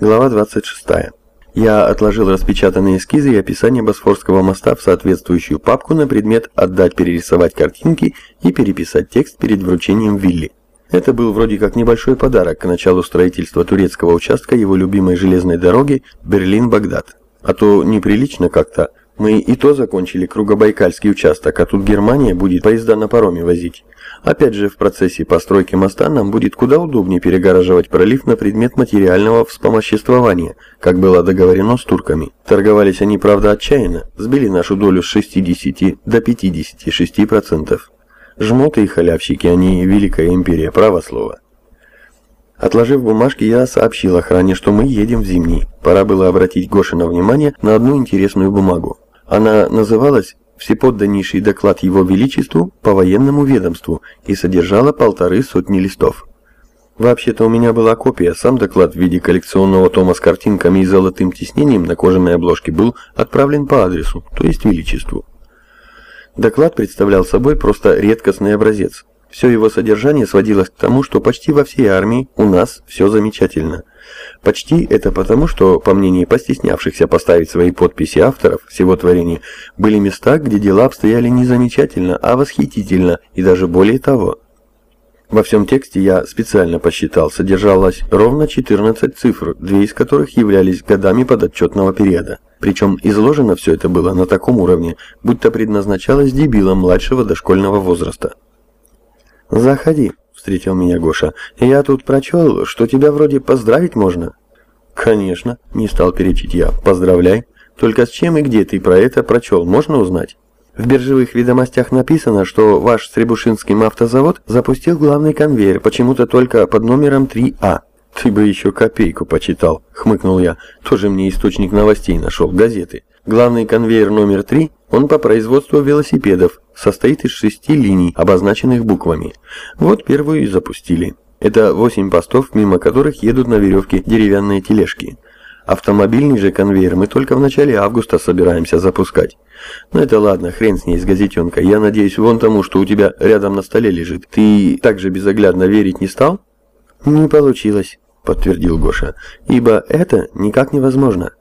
Глава 26. Я отложил распечатанные эскизы и описание Босфорского моста в соответствующую папку на предмет «Отдать перерисовать картинки» и переписать текст перед вручением Вилли. Это был вроде как небольшой подарок к началу строительства турецкого участка его любимой железной дороги Берлин-Багдад. А то неприлично как-то мы и то закончили Кругобайкальский участок, а тут Германия будет поезда на пароме возить. Опять же, в процессе постройки моста нам будет куда удобнее перегораживать пролив на предмет материального вспомоществования, как было договорено с турками. Торговались они, правда, отчаянно, сбили нашу долю с 60 до 56%. Жмоты и халявщики, они Великая Империя, право слово. Отложив бумажки, я сообщил охране, что мы едем в Зимний. Пора было обратить Гошина внимание на одну интересную бумагу. Она называлась «Всеподданнейший доклад Его Величеству по военному ведомству» и содержала полторы сотни листов. Вообще-то у меня была копия, сам доклад в виде коллекционного тома с картинками и золотым тиснением на кожаной обложке был отправлен по адресу, то есть Величеству. Доклад представлял собой просто редкостный образец. Все его содержание сводилось к тому, что почти во всей армии у нас все замечательно. Почти это потому, что, по мнению постеснявшихся поставить свои подписи авторов всего творения, были места, где дела обстояли не замечательно, а восхитительно и даже более того. Во всем тексте я специально посчитал, содержалось ровно 14 цифр, две из которых являлись годами подотчетного периода. Причем изложено все это было на таком уровне, будто предназначалось дебилам младшего дошкольного возраста. «Заходи», — встретил меня Гоша. «Я тут прочел, что тебя вроде поздравить можно». «Конечно», — не стал перечить я. «Поздравляй. Только с чем и где ты про это прочел, можно узнать?» В биржевых ведомостях написано, что ваш Стребушинский автозавод запустил главный конвейер, почему-то только под номером 3А. «Ты бы еще копейку почитал», — хмыкнул я. «Тоже мне источник новостей нашел, газеты. Главный конвейер номер 3, он по производству велосипедов, состоит из шести линий, обозначенных буквами. Вот первую и запустили. Это восемь постов, мимо которых едут на веревке деревянные тележки. Автомобильный же конвейер мы только в начале августа собираемся запускать. Ну это ладно, хрен с ней, с газетенкой. Я надеюсь, вон тому, что у тебя рядом на столе лежит. Ты так же безоглядно верить не стал? Не получилось, подтвердил Гоша. Ибо это никак невозможно.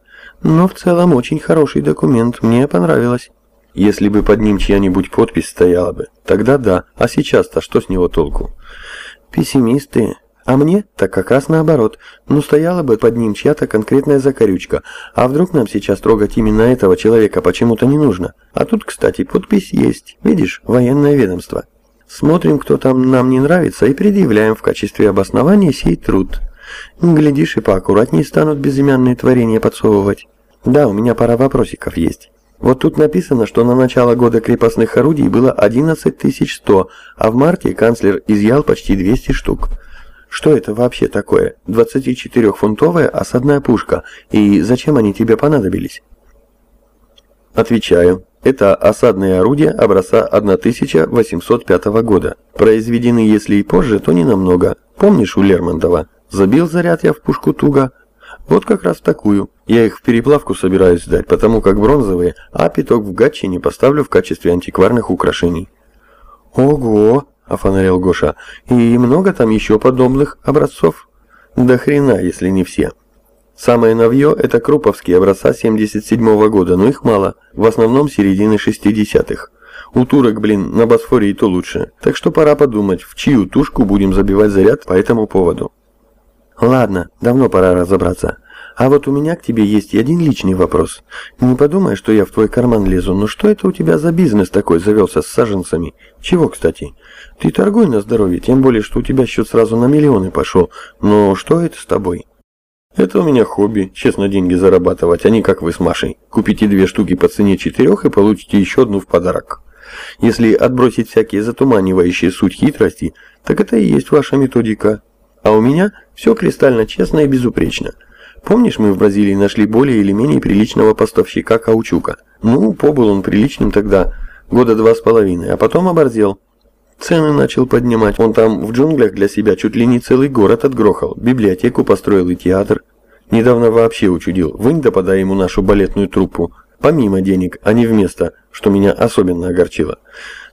Но в целом очень хороший документ, мне понравилось. Если бы под ним чья-нибудь подпись стояла бы, тогда да, а сейчас-то что с него толку? Пессимисты. А мне так как раз наоборот. Ну стояла бы под ним чья-то конкретная закорючка, а вдруг нам сейчас трогать именно этого человека почему-то не нужно? А тут, кстати, подпись есть. Видишь, военное ведомство. Смотрим, кто там нам не нравится, и предъявляем в качестве обоснования сей труд. Глядишь, и поаккуратнее станут безымянные творения подсовывать. Да, у меня пара вопросиков есть. Вот тут написано, что на начало года крепостных орудий было 11 100, а в марте канцлер изъял почти 200 штук. Что это вообще такое? 24-фунтовая осадная пушка. И зачем они тебе понадобились? Отвечаю. Это осадные орудия образца 1805 года. Произведены, если и позже, то не намного. Помнишь у Лермонтова? Забил заряд я в пушку туго, вот как раз такую. Я их в переплавку собираюсь сдать, потому как бронзовые, а пяток в Гатчине поставлю в качестве антикварных украшений. Ого, офонарил Гоша. И много там еще подобных образцов? Да хрена, если не все. Самое новье – это круповские образца 77 -го года, но их мало, в основном середины 60-х. У турок, блин, на Босфоре и то лучше. Так что пора подумать, в чью тушку будем забивать заряд по этому поводу. Ладно, давно пора разобраться. А вот у меня к тебе есть один личный вопрос. Не подумай, что я в твой карман лезу, но что это у тебя за бизнес такой завелся с саженцами? Чего, кстати? Ты торгуй на здоровье, тем более, что у тебя счет сразу на миллионы пошел. Но что это с тобой? Это у меня хобби, честно деньги зарабатывать, а не как вы с Машей. Купите две штуки по цене четырех и получите еще одну в подарок. Если отбросить всякие затуманивающие суть хитрости, так это и есть ваша методика. А у меня все кристально честно и безупречно. Помнишь, мы в Бразилии нашли более или менее приличного поставщика каучука? Ну, побыл он приличным тогда, года два с половиной, а потом оборзел. Цены начал поднимать. Он там в джунглях для себя чуть ли не целый город отгрохал, библиотеку построил и театр. Недавно вообще учудил. Вынь да подай ему нашу балетную труппу. Помимо денег, а не вместо, что меня особенно огорчило.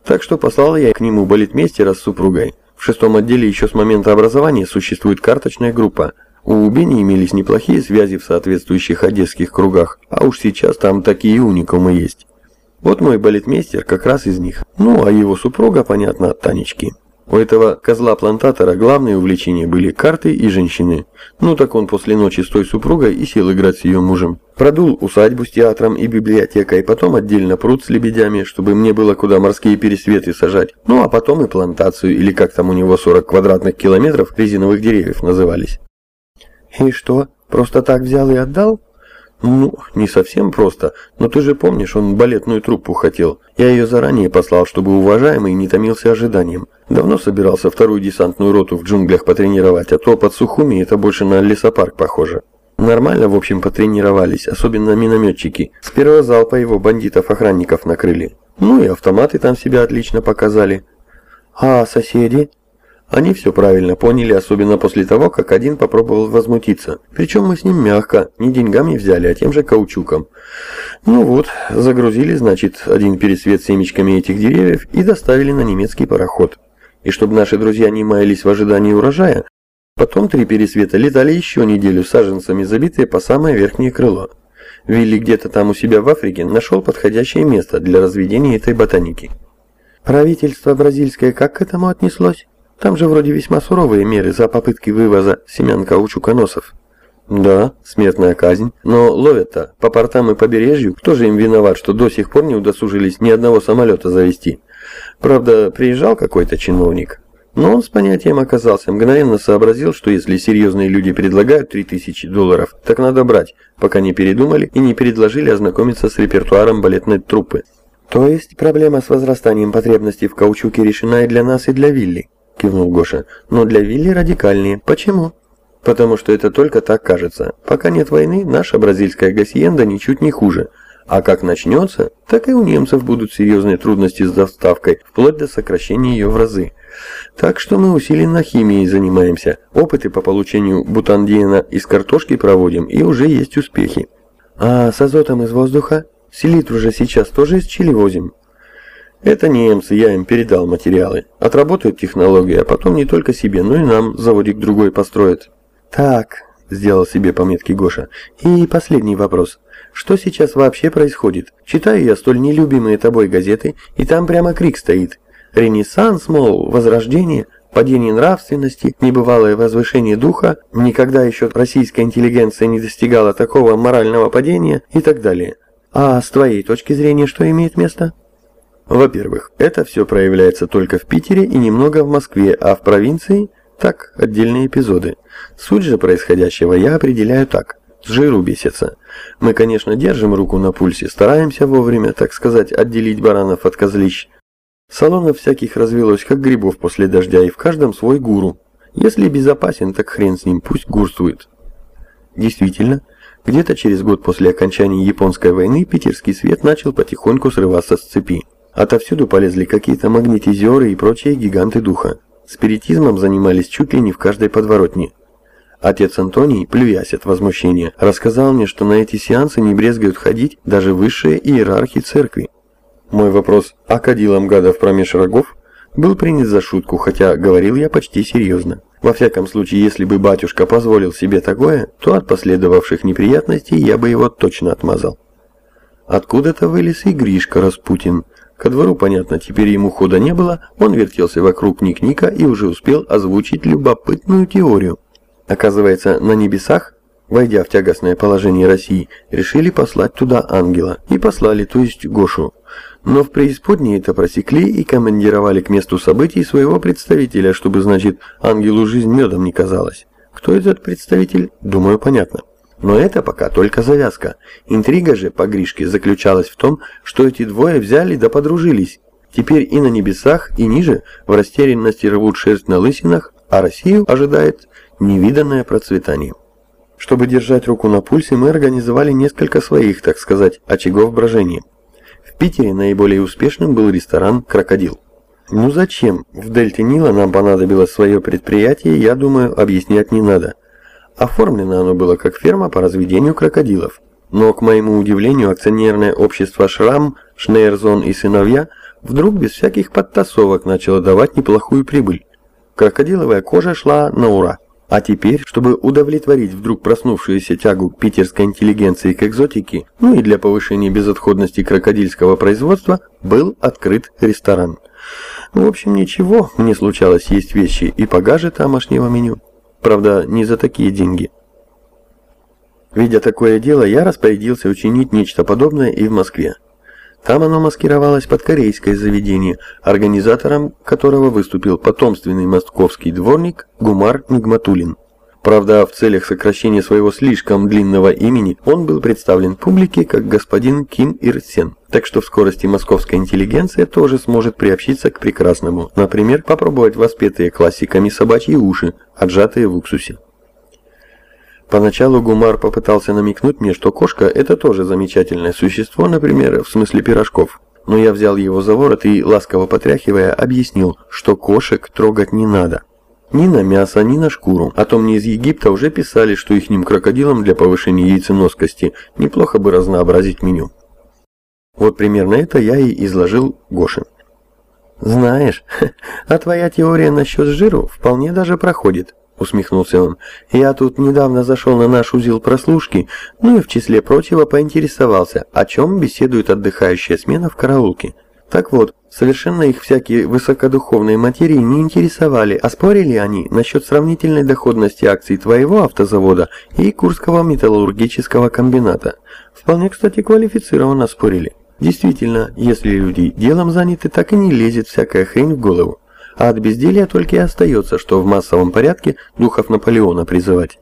Так что послал я к нему балетмейстера с супругой. В шестом отделе еще с момента образования существует карточная группа. У Бени имелись неплохие связи в соответствующих одесских кругах, а уж сейчас там такие уникумы есть. Вот мой балетмейстер как раз из них. Ну, а его супруга, понятно, от Танечки. У этого козла-плантатора главные увлечения были карты и женщины. Ну так он после ночи с той супругой и сел играть с ее мужем. Продул усадьбу с театром и библиотекой, потом отдельно пруд с лебедями, чтобы мне было куда морские пересветы сажать. Ну а потом и плантацию, или как там у него 40 квадратных километров резиновых деревьев назывались. «И что, просто так взял и отдал?» «Ну, не совсем просто, но ты же помнишь, он балетную труппу хотел. Я ее заранее послал, чтобы уважаемый не томился ожиданием. Давно собирался вторую десантную роту в джунглях потренировать, а то под Сухуми это больше на лесопарк похоже». Нормально, в общем, потренировались, особенно минометчики. С первого залпа его бандитов-охранников накрыли. Ну и автоматы там себя отлично показали. А соседи? Они все правильно поняли, особенно после того, как один попробовал возмутиться. Причем мы с ним мягко, не деньгами взяли, а тем же каучуком. Ну вот, загрузили, значит, один пересвет семечками этих деревьев и доставили на немецкий пароход. И чтобы наши друзья не маялись в ожидании урожая, потом три пересвета летали еще неделю саженцами, забитые по самое верхнее крыло. Вилли где-то там у себя в Африке нашел подходящее место для разведения этой ботаники. Правительство бразильское как к этому отнеслось? Там же вроде весьма суровые меры за попытки вывоза семян каучуконосов. Да, смертная казнь, но ловят-то по портам и побережью, кто же им виноват, что до сих пор не удосужились ни одного самолета завести. Правда, приезжал какой-то чиновник, но он с понятием оказался, мгновенно сообразил, что если серьезные люди предлагают 3000 долларов, так надо брать, пока не передумали и не предложили ознакомиться с репертуаром балетной труппы. То есть проблема с возрастанием потребностей в каучуке решена и для нас, и для Вилли. – кивнул Гоша. «Но для Вилли радикальнее. Почему?» «Потому что это только так кажется. Пока нет войны, наша бразильская гасьенда ничуть не хуже. А как начнется, так и у немцев будут серьезные трудности с доставкой, вплоть до сокращения ее в разы. Так что мы усиленно химией занимаемся, опыты по получению бутандиена из картошки проводим, и уже есть успехи». «А с азотом из воздуха? Селитру же сейчас тоже из Чили возим?» Это немцы, я им передал материалы. Отработают технологию, а потом не только себе, но и нам заводик другой построят. Так, сделал себе пометки Гоша. И последний вопрос. Что сейчас вообще происходит? Читаю я столь нелюбимые тобой газеты, и там прямо крик стоит. Ренессанс, мол, возрождение, падение нравственности, небывалое возвышение духа, никогда еще российская интеллигенция не достигала такого морального падения и так далее. А с твоей точки зрения что имеет место? Во-первых, это все проявляется только в Питере и немного в Москве, а в провинции – так, отдельные эпизоды. Суть же происходящего я определяю так – с жиру бесится. Мы, конечно, держим руку на пульсе, стараемся вовремя, так сказать, отделить баранов от козлищ. Салонов всяких развелось, как грибов после дождя, и в каждом свой гуру. Если безопасен, так хрен с ним, пусть гурствует. Действительно, где-то через год после окончания японской войны питерский свет начал потихоньку срываться с цепи. Отовсюду полезли какие-то магнетизеры и прочие гиганты духа. Спиритизмом занимались чуть ли не в каждой подворотне. Отец Антоний, плюясь от возмущения, рассказал мне, что на эти сеансы не брезгают ходить даже высшие иерархи церкви. Мой вопрос «А кадилам гадов промеж рогов?» был принят за шутку, хотя говорил я почти серьезно. Во всяком случае, если бы батюшка позволил себе такое, то от последовавших неприятностей я бы его точно отмазал. Откуда-то вылез и Гришка Распутин – Ко двору, понятно, теперь ему хода не было, он вертелся вокруг Ник-Ника и уже успел озвучить любопытную теорию. Оказывается, на небесах, войдя в тягостное положение России, решили послать туда ангела. И послали, то есть Гошу. Но в преисподней это просекли и командировали к месту событий своего представителя, чтобы, значит, ангелу жизнь медом не казалась. Кто этот представитель, думаю, понятно. Но это пока только завязка. Интрига же по Гришке заключалась в том, что эти двое взяли да подружились. Теперь и на небесах, и ниже в растерянности рвут шерсть на лысинах, а Россию ожидает невиданное процветание. Чтобы держать руку на пульсе, мы организовали несколько своих, так сказать, очагов брожения. В Питере наиболее успешным был ресторан «Крокодил». Ну зачем? В Дельте Нила нам понадобилось свое предприятие, я думаю, объяснять не надо – Оформлено оно было как ферма по разведению крокодилов. Но, к моему удивлению, акционерное общество «Шрам», «Шнейрзон» и «Сыновья» вдруг без всяких подтасовок начало давать неплохую прибыль. Крокодиловая кожа шла на ура. А теперь, чтобы удовлетворить вдруг проснувшуюся тягу питерской интеллигенции к экзотике, ну и для повышения безотходности крокодильского производства, был открыт ресторан. В общем, ничего, мне случалось есть вещи и погаже тамошнего меню. Правда, не за такие деньги. Видя такое дело, я распорядился учинить нечто подобное и в Москве. Там оно маскировалось под корейское заведение, организатором которого выступил потомственный московский дворник Гумар Нигматулин. Правда, в целях сокращения своего слишком длинного имени он был представлен публике как господин Ким Ир Сен. Так что в скорости московская интеллигенция тоже сможет приобщиться к прекрасному. Например, попробовать воспетые классиками собачьи уши, отжатые в уксусе. Поначалу Гумар попытался намекнуть мне, что кошка – это тоже замечательное существо, например, в смысле пирожков. Но я взял его за ворот и, ласково потряхивая, объяснил, что кошек трогать не надо. Ни на мясо, ни на шкуру. А то мне из Египта уже писали, что ихним крокодилам для повышения яйценоскости неплохо бы разнообразить меню. Вот примерно это я и изложил Гоше. «Знаешь, а твоя теория насчет жиру вполне даже проходит», — усмехнулся он. «Я тут недавно зашел на наш узел прослушки, ну и в числе прочего поинтересовался, о чем беседует отдыхающая смена в караулке. Так вот, совершенно их всякие высокодуховные материи не интересовали, а спорили они насчет сравнительной доходности акций твоего автозавода и Курского металлургического комбината. Вполне, кстати, квалифицированно спорили. Действительно, если люди делом заняты, так и не лезет всякая хрень в голову а от безделья только и остается, что в массовом порядке духов Наполеона призывать.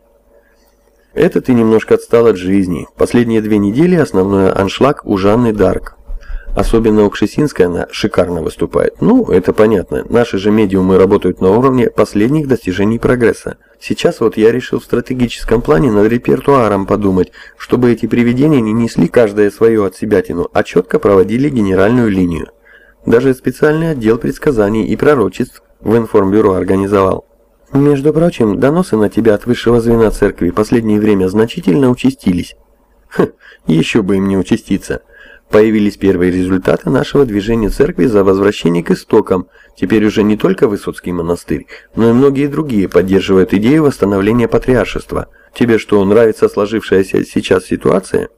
Это ты немножко отстал от жизни. Последние две недели основной аншлаг у Жанны Дарк. Особенно у Кшесинской она шикарно выступает. Ну, это понятно. Наши же медиумы работают на уровне последних достижений прогресса. Сейчас вот я решил в стратегическом плане над репертуаром подумать, чтобы эти привидения не несли каждое свое от себятину, а четко проводили генеральную линию. Даже специальный отдел предсказаний и пророчеств в информбюро организовал. Между прочим, доносы на тебя от высшего звена церкви последнее время значительно участились. Хм, еще бы им не участиться. Появились первые результаты нашего движения церкви за возвращение к истокам. Теперь уже не только Высоцкий монастырь, но и многие другие поддерживают идею восстановления патриаршества. Тебе что, нравится сложившаяся сейчас ситуация?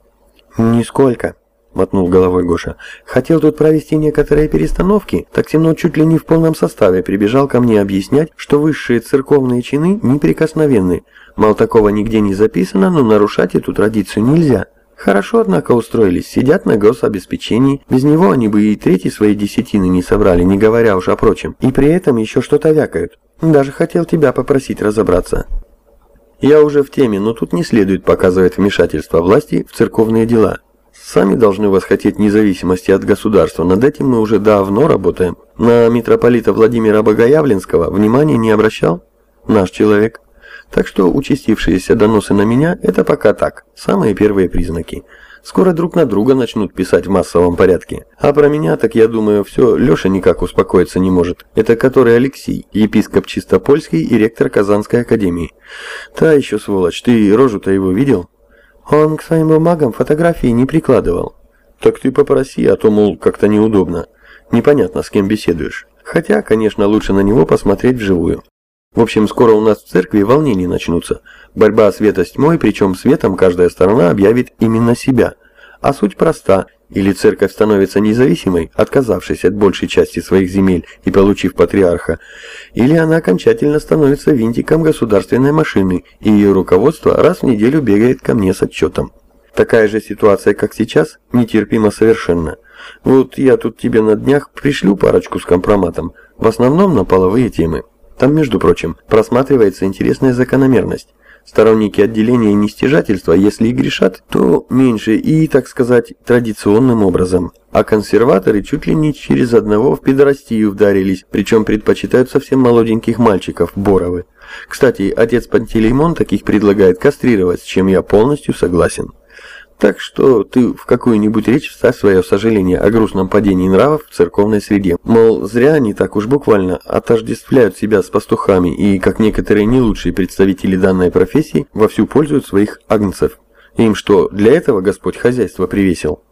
Нисколько мотнул головой Гоша. «Хотел тут провести некоторые перестановки, так темно чуть ли не в полном составе прибежал ко мне объяснять, что высшие церковные чины неприкосновенны. Мол, такого нигде не записано, но нарушать эту традицию нельзя». Хорошо, однако, устроились, сидят на гособеспечении, без него они бы и третьей своей десятины не собрали, не говоря уж о прочем, и при этом еще что-то вякают. Даже хотел тебя попросить разобраться. Я уже в теме, но тут не следует показывать вмешательство власти в церковные дела. Сами должны восхотеть независимости от государства, над этим мы уже давно работаем. На митрополита Владимира Богоявленского внимания не обращал? Наш человек. Так что участившиеся доносы на меня – это пока так, самые первые признаки. Скоро друг на друга начнут писать в массовом порядке. А про меня, так я думаю, все, Леша никак успокоиться не может. Это который Алексей, епископ Чистопольский и ректор Казанской академии. Та еще сволочь, ты рожу-то его видел? Он к своим бумагам фотографии не прикладывал. Так ты попроси, а то, мол, как-то неудобно. Непонятно, с кем беседуешь. Хотя, конечно, лучше на него посмотреть вживую. В общем, скоро у нас в церкви волнения начнутся. Борьба света с тьмой, причем светом каждая сторона объявит именно себя. А суть проста. Или церковь становится независимой, отказавшись от большей части своих земель и получив патриарха, или она окончательно становится винтиком государственной машины, и ее руководство раз в неделю бегает ко мне с отчетом. Такая же ситуация, как сейчас, нетерпима совершенно. Вот я тут тебе на днях пришлю парочку с компроматом, в основном на половые темы. Там, между прочим, просматривается интересная закономерность. Сторонники отделения нестяжательства, если и грешат, то меньше и, так сказать, традиционным образом. А консерваторы чуть ли не через одного в пидорастию вдарились, причем предпочитают совсем молоденьких мальчиков, Боровы. Кстати, отец Пантелеймон таких предлагает кастрировать, с чем я полностью согласен. Так что ты в какую-нибудь речь вставь свое сожаление о грустном падении нравов в церковной среде. Мол, зря они так уж буквально отождествляют себя с пастухами и, как некоторые не лучшие представители данной профессии, вовсю пользуют своих агнцев. Им что, для этого Господь хозяйство привесил?